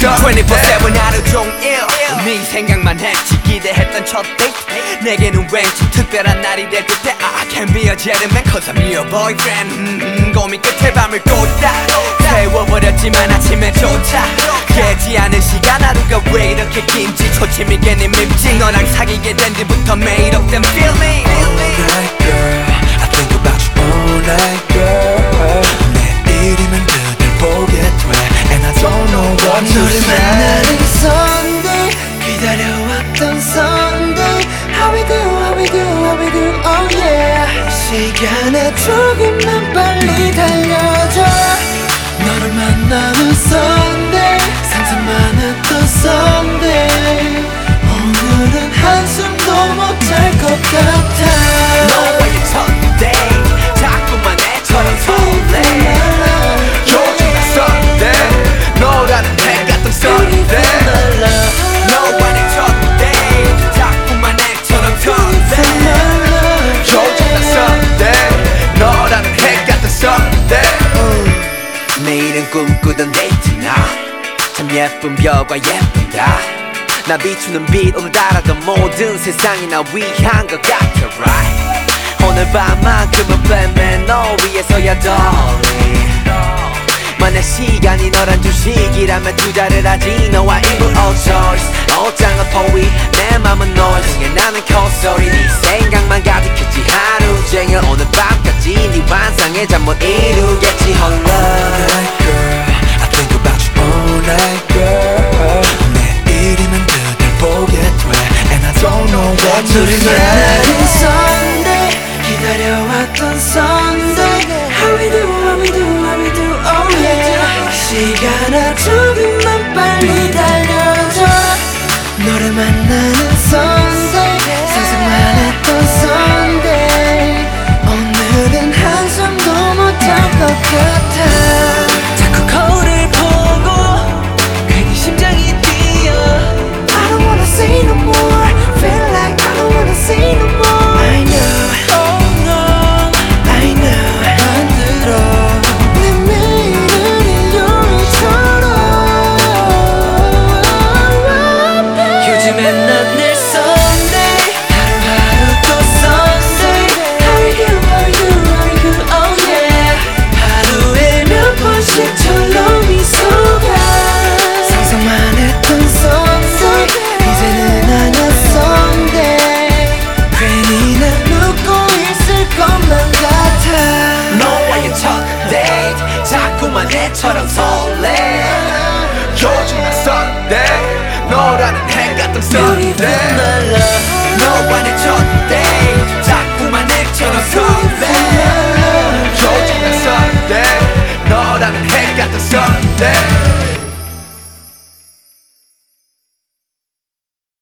24-7 하루 종일 네 생각만 했지 기대했던 첫 데이트 내게는 왠지 특별한 날이 될 듯해 I can be a gentleman cause I'm your boyfriend 음, 고민 끝에 밤을 꽂다 세워버렸지만 아침에 쫓아 깨지 않은 시간 하루가 왜 이렇게 긴지 초침이 괜히 밉지 너랑 사귀게 된 뒤부터 매일 없던 feeling All night girl I think about you all night girl 내일이면 그댈 보게 돼 And I don't know what to say 만나는 Sunday 기다려왔던 Sunday How we do, how we do, how we do, oh yeah 시간에 조금만 빨리 꿈꾸던 데이트 나참 예쁜 별과 예쁘다. 나 비추는 빛 오늘따라도 모든 세상이 나 위한 것 같아 right? 오늘 밤만큼은 빼면 너 위해서야 darling 만약 시간이 너란 주식이라면 투자를 하지 너와 일부 all choice. 옷장은 포위 내 맘은 noise 중에 나는 콧소리 네 생각만 가득했지. 하루 종일 오늘 밤까지 네 환상의 잠못 이루겠지. 홀로 say 만나는 Sunday 기다려왔던 Sunday How we do, how we do, how we do, oh yeah 시간아 조금만 빨리 달 새처럼 설레. 요즘 난 설레 너라는 해 같은 설레 너와 내 첫 데이트 자꾸만 내처럼 설레 요즘 난 설레 너라는 해 같은 설레